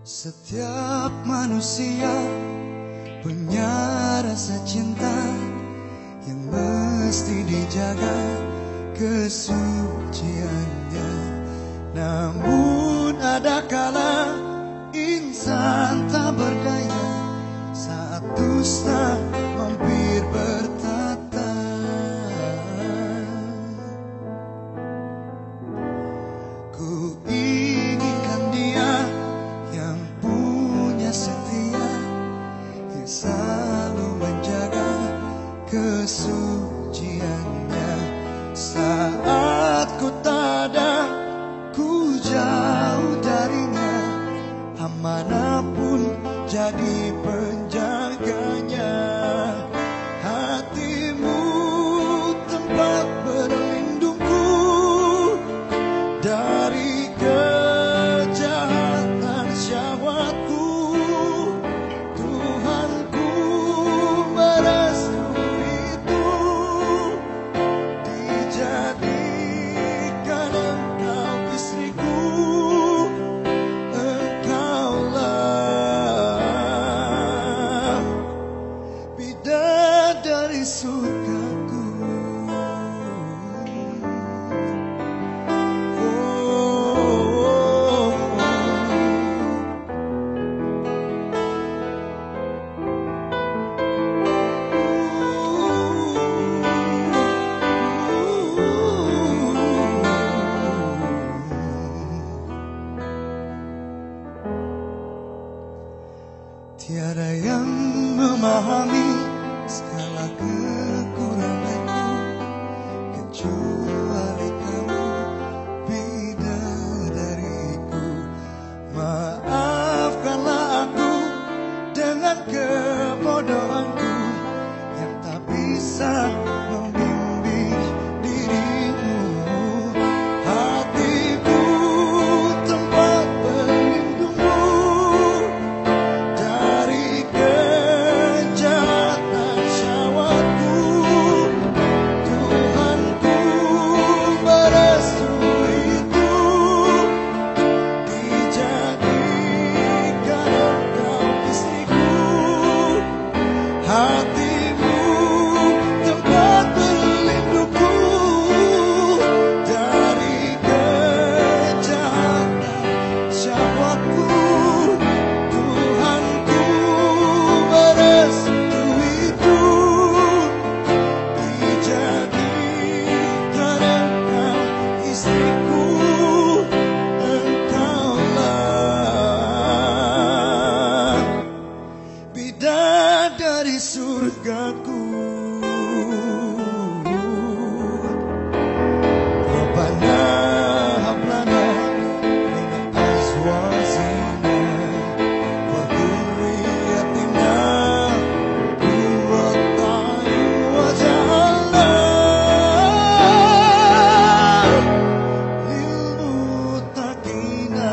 Setiap manusia punya rasa cinta yang mesti dijaga kesuciannya. Namun ada kala selalu menjaga kesuciannya. Saat ku tak ada ku jauh darinya. Amanah pun jadi Tiada yang memahami segala kekuranganku surgaku Rabbana hablana min azwajina wa dhurriyyatina qurrata a'yun waj'alna lil muttaqina